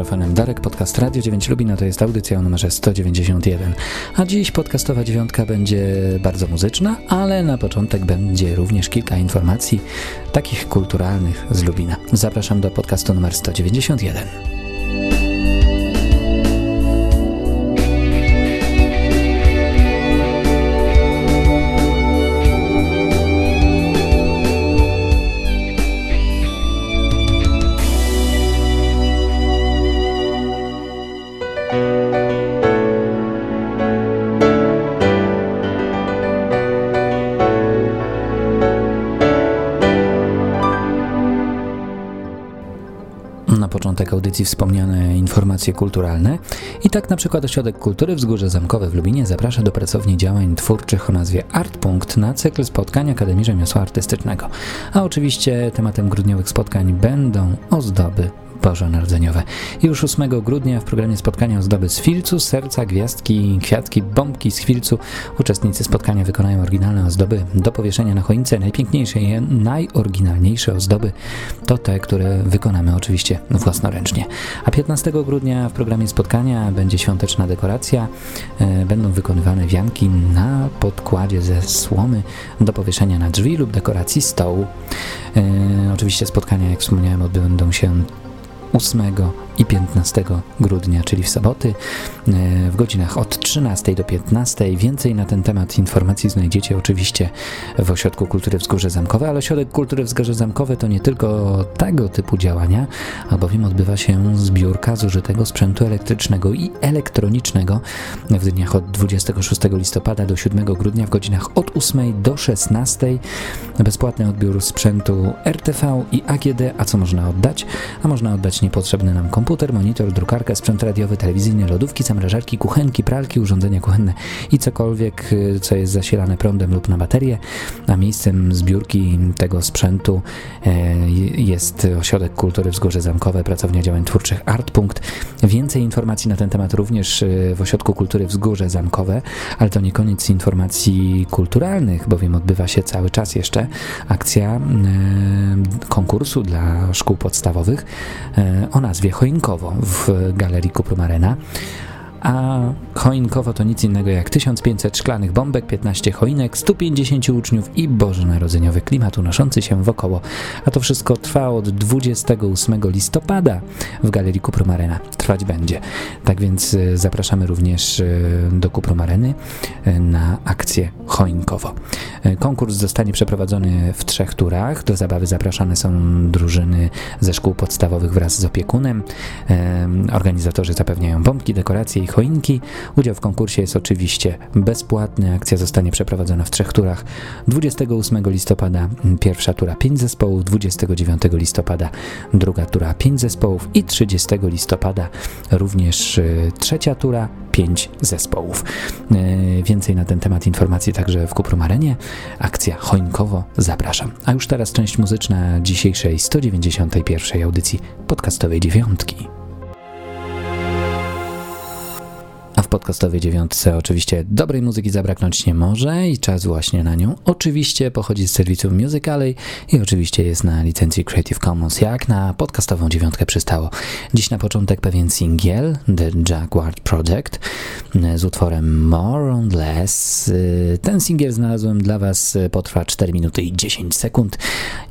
Mikrofonem Darek, podcast Radio 9 Lubina, to jest audycja o numerze 191. A dziś podcastowa dziewiątka będzie bardzo muzyczna, ale na początek będzie również kilka informacji takich kulturalnych z Lubina. Zapraszam do podcastu numer 191. audycji wspomniane informacje kulturalne. I tak na przykład Ośrodek Kultury Wzgórze Zamkowe w Lubinie zaprasza do pracowni działań twórczych o nazwie Artpunkt na cykl spotkań Akademii Rzemiosła Artystycznego. A oczywiście tematem grudniowych spotkań będą ozdoby bożonarodzeniowe. Już 8 grudnia w programie spotkania ozdoby z filcu, serca, gwiazdki, kwiatki, bombki z filcu uczestnicy spotkania wykonają oryginalne ozdoby do powieszenia na choince. Najpiękniejsze i najoryginalniejsze ozdoby to te, które wykonamy oczywiście własnoręcznie. A 15 grudnia w programie spotkania będzie świąteczna dekoracja. E, będą wykonywane wianki na podkładzie ze słomy do powieszenia na drzwi lub dekoracji stołu. E, oczywiście spotkania, jak wspomniałem, odbędą się 8 i 15 grudnia, czyli w soboty, e, w godzinach od 13 do 15. Więcej na ten temat informacji znajdziecie oczywiście w Ośrodku Kultury Wzgórze Zamkowe, ale Ośrodek Kultury Wzgórze Zamkowe to nie tylko tego typu działania, albowiem odbywa się zbiórka zużytego sprzętu elektrycznego i elektronicznego w dniach od 26 listopada do 7 grudnia w godzinach od 8 do 16. Bezpłatny odbiór sprzętu RTV i AGD, a co można oddać? A można oddać niepotrzebny nam komputer, monitor, drukarkę, sprzęt radiowy, telewizyjny, lodówki, zamrażarki, kuchenki, pralki, urządzenia kuchenne i cokolwiek, y, co jest zasilane prądem lub na baterię, a miejscem zbiórki tego sprzętu e, jest Ośrodek Kultury Wzgórze Zamkowe, Pracownia Działań Twórczych Artpunkt. Więcej informacji na ten temat również y, w Ośrodku Kultury Wzgórze Zamkowe, ale to nie koniec informacji kulturalnych, bowiem odbywa się cały czas jeszcze akcja konkursu dla szkół podstawowych o nazwie W Galerii Kuprum Arena a choinkowo to nic innego jak 1500 szklanych bombek, 15 choinek, 150 uczniów i bożonarodzeniowy klimat unoszący się wokoło. A to wszystko trwa od 28 listopada w Galerii Kuprum Arena. Trwać będzie. Tak więc y, zapraszamy również y, do Kuprum Areny y, na akcję choinkowo. Konkurs zostanie przeprowadzony w trzech turach. Do zabawy zapraszane są drużyny ze szkół podstawowych wraz z opiekunem. Organizatorzy zapewniają bombki, dekoracje i choinki. Udział w konkursie jest oczywiście bezpłatny. Akcja zostanie przeprowadzona w trzech turach. 28 listopada pierwsza tura 5 zespołów, 29 listopada druga tura 5 zespołów i 30 listopada również y, trzecia tura 5 zespołów. Y, więcej na ten temat informacji także w Kuprum Arenie. Akcja choinkowo zapraszam. A już teraz część muzyczna dzisiejszej 191 audycji podcastowej dziewiątki. Podcastowej dziewiątce oczywiście dobrej muzyki zabraknąć nie może i czas właśnie na nią. Oczywiście pochodzi z serwisu Musicalej i oczywiście jest na licencji Creative Commons, jak na podcastową dziewiątkę przystało. Dziś na początek pewien singiel, The Jaguar Project z utworem More on Less. Ten singiel znalazłem dla Was, potrwa 4 minuty i 10 sekund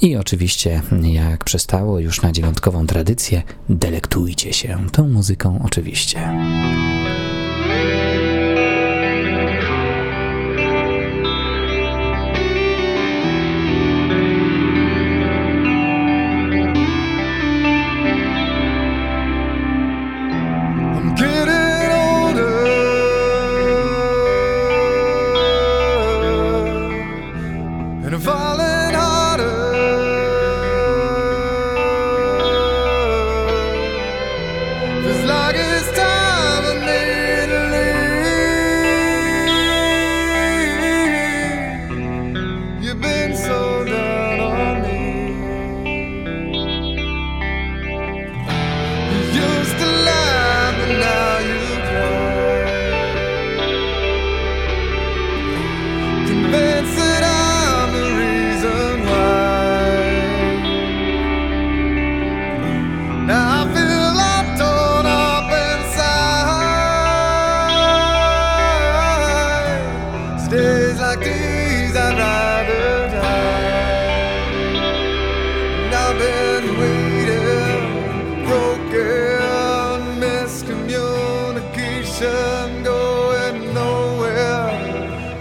i oczywiście jak przystało już na dziewiątkową tradycję, delektujcie się tą muzyką oczywiście. and so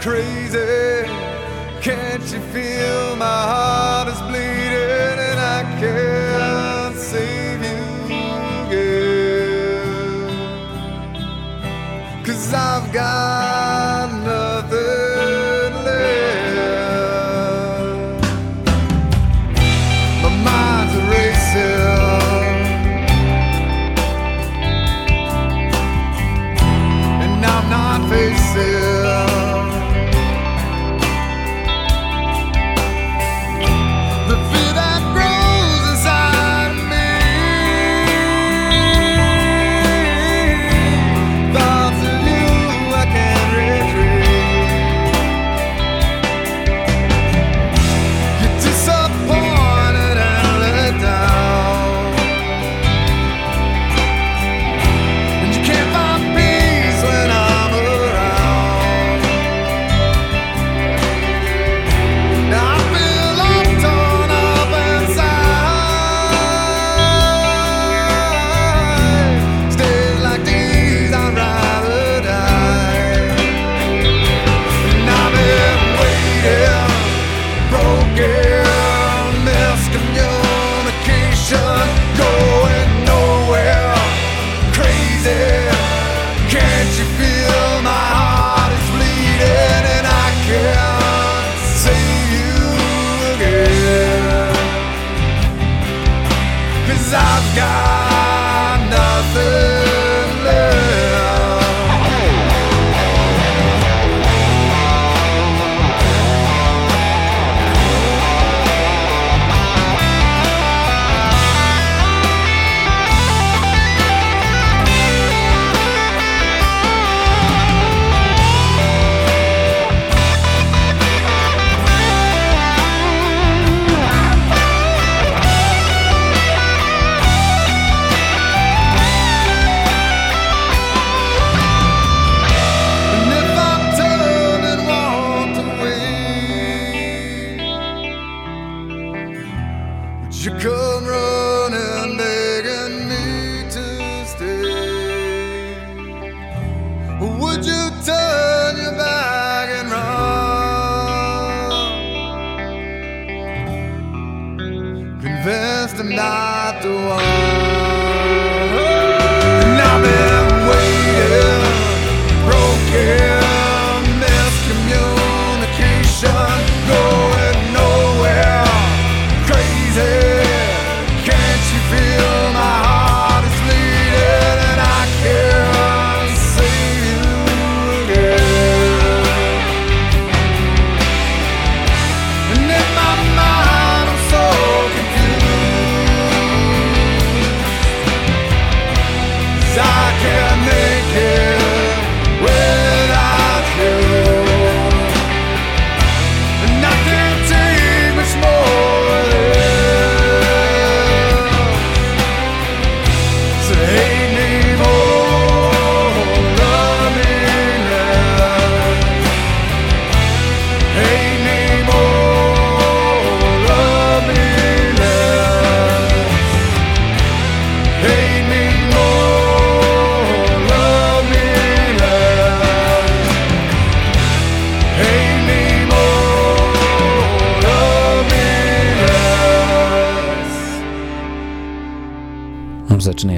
crazy. Can't you feel my heart is bleeding and I can't save you again? Cause I've got.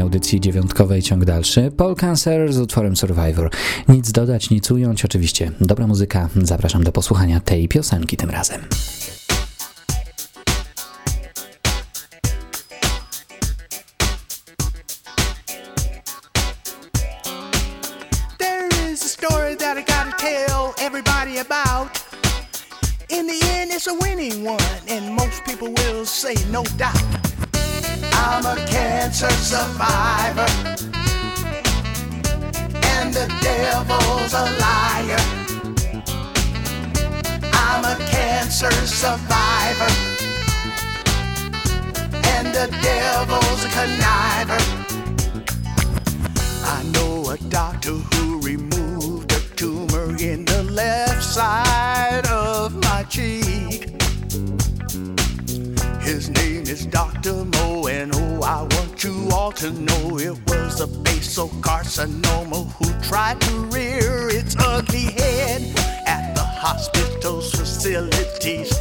Audycji dziewiątkowej ciąg dalszy. Paul Cancer z utworem Survivor. Nic dodać, nic ująć. Oczywiście dobra muzyka. Zapraszam do posłuchania tej piosenki tym razem. No doubt. I'm a cancer survivor. And the devil's a liar. I'm a cancer survivor. And the devil's a conniver. I know a doctor who removed a tumor in the left side of my cheek. His name is Dr. Mo, and oh, I want you all to know it was a basal carcinoma who tried to rear its ugly head at the hospital's facilities.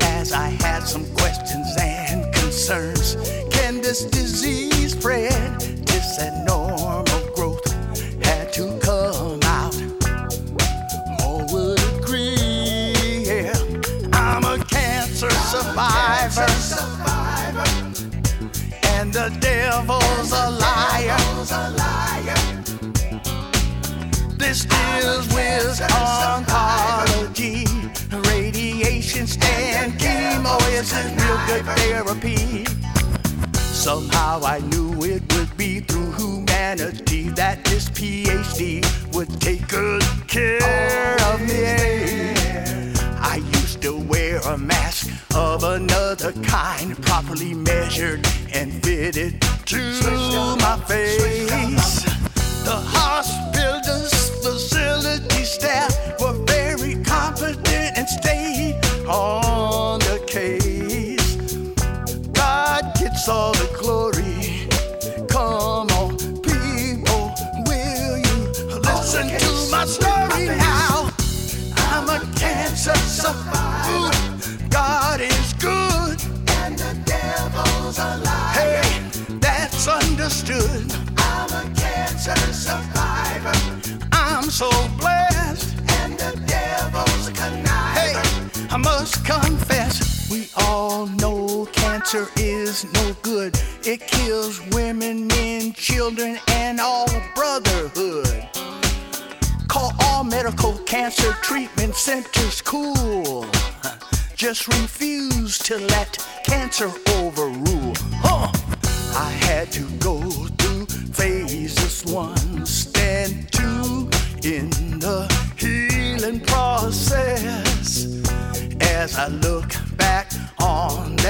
As I had some questions and concerns, can this disease spread? This growth survivor. And the devil's a liar. This deals with oncology, radiation and chemo is real good therapy. Somehow I knew it would be through humanity that this PhD would take good care of me. To wear a mask of another kind, properly measured and fitted to my face. The hospital's facility staff were very competent and stayed on cancer is no good. It kills women, men, children, and all brotherhood. Call all medical cancer treatment centers cool. Just refuse to let cancer overrule. Huh. I had to go through phases one, stand two in the healing process. As I look back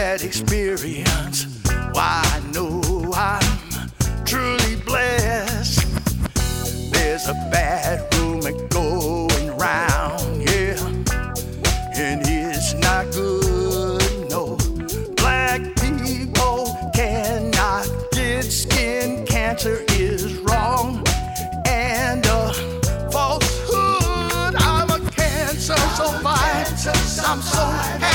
that experience, why I know I'm truly blessed. There's a bad rumor going round, yeah, and it's not good. No, black people cannot get skin cancer is wrong, and uh, falsehood. I'm a cancer survivor. I'm so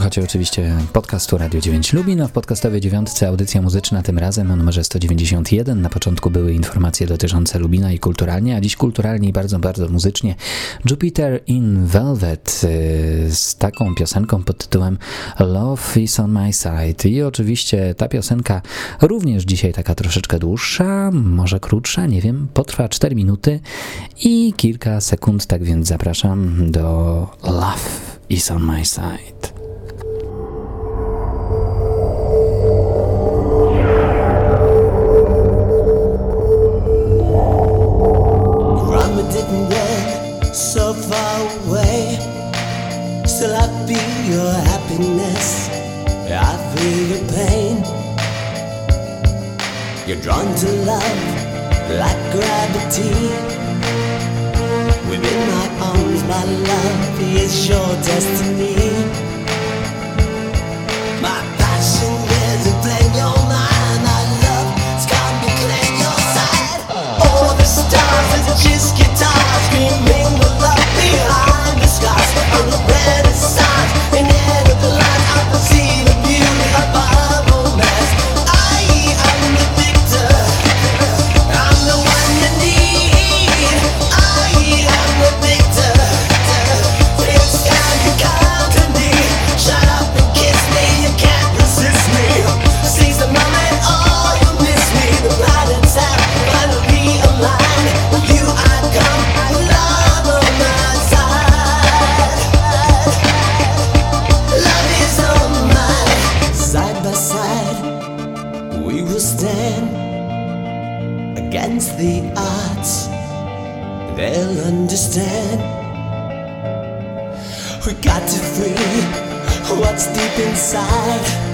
Słuchacie oczywiście podcastu Radio 9 Lubin, a w podcastowej dziewiątce audycja muzyczna tym razem o numerze 191. Na początku były informacje dotyczące Lubina i kulturalnie, a dziś kulturalnie i bardzo, bardzo muzycznie. Jupiter in Velvet y, z taką piosenką pod tytułem Love is on my side. I oczywiście ta piosenka również dzisiaj taka troszeczkę dłuższa, może krótsza, nie wiem, potrwa 4 minuty i kilka sekund, tak więc zapraszam do Love is on my side. Is your destiny. Inside,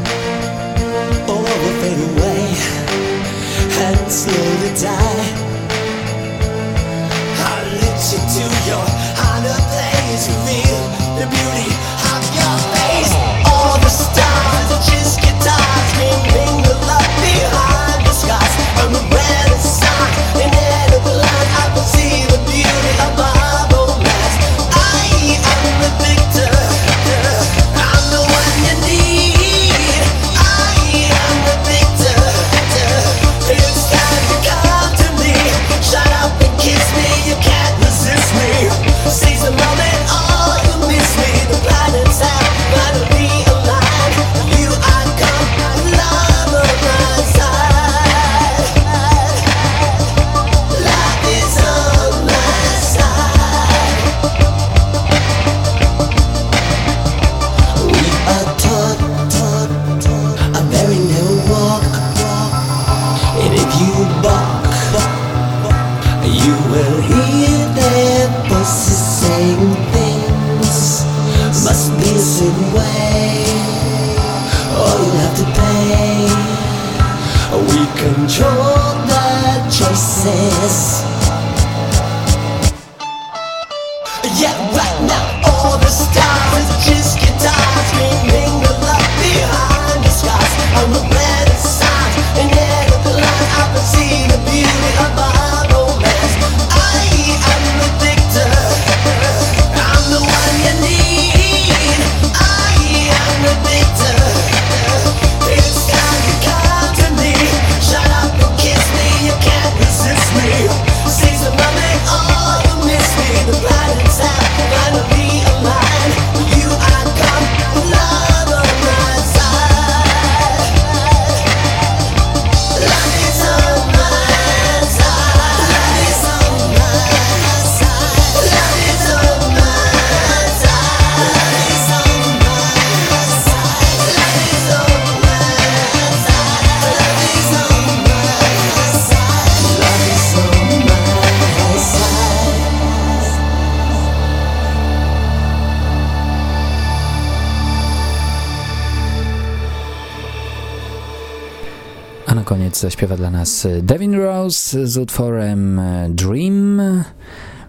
na koniec zaśpiewa dla nas Devin Rose z utworem Dream.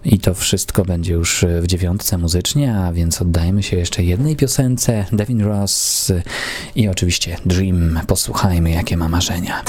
I to wszystko będzie już w dziewiątce muzycznie, a więc oddajmy się jeszcze jednej piosence Devin Rose i oczywiście Dream. Posłuchajmy, jakie ma marzenia.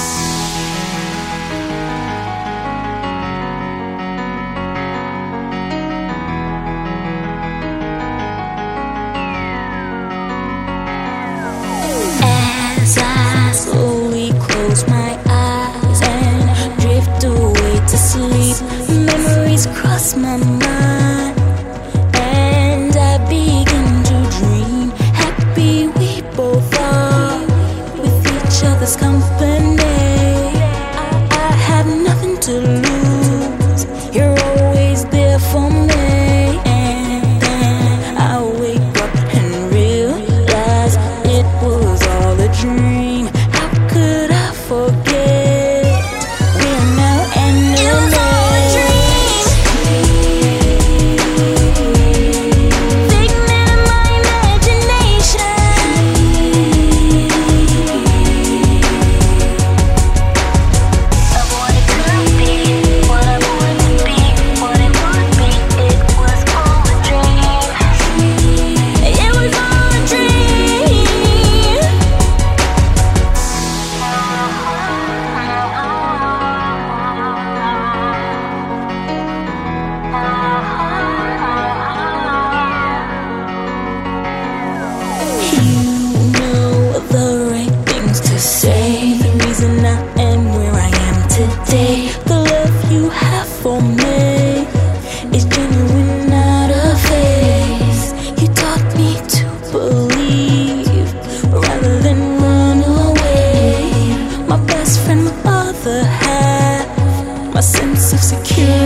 never have. My sense of security.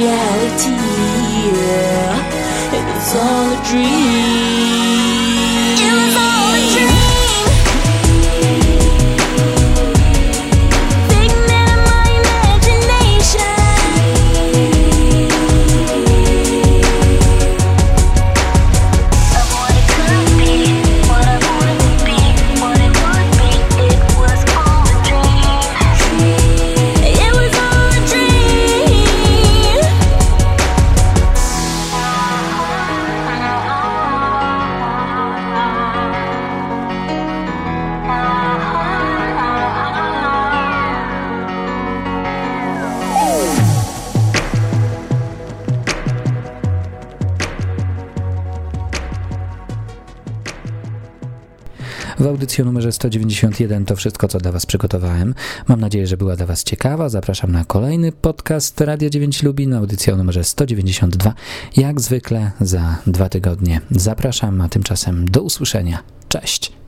Reality. It was all a dream. Audycji o numerze 191 to wszystko, co dla Was przygotowałem. Mam nadzieję, że była dla Was ciekawa. Zapraszam na kolejny podcast Radia 9 Lubin, audycja numerze 192. Jak zwykle za dwa tygodnie. Zapraszam, a tymczasem do usłyszenia. Cześć!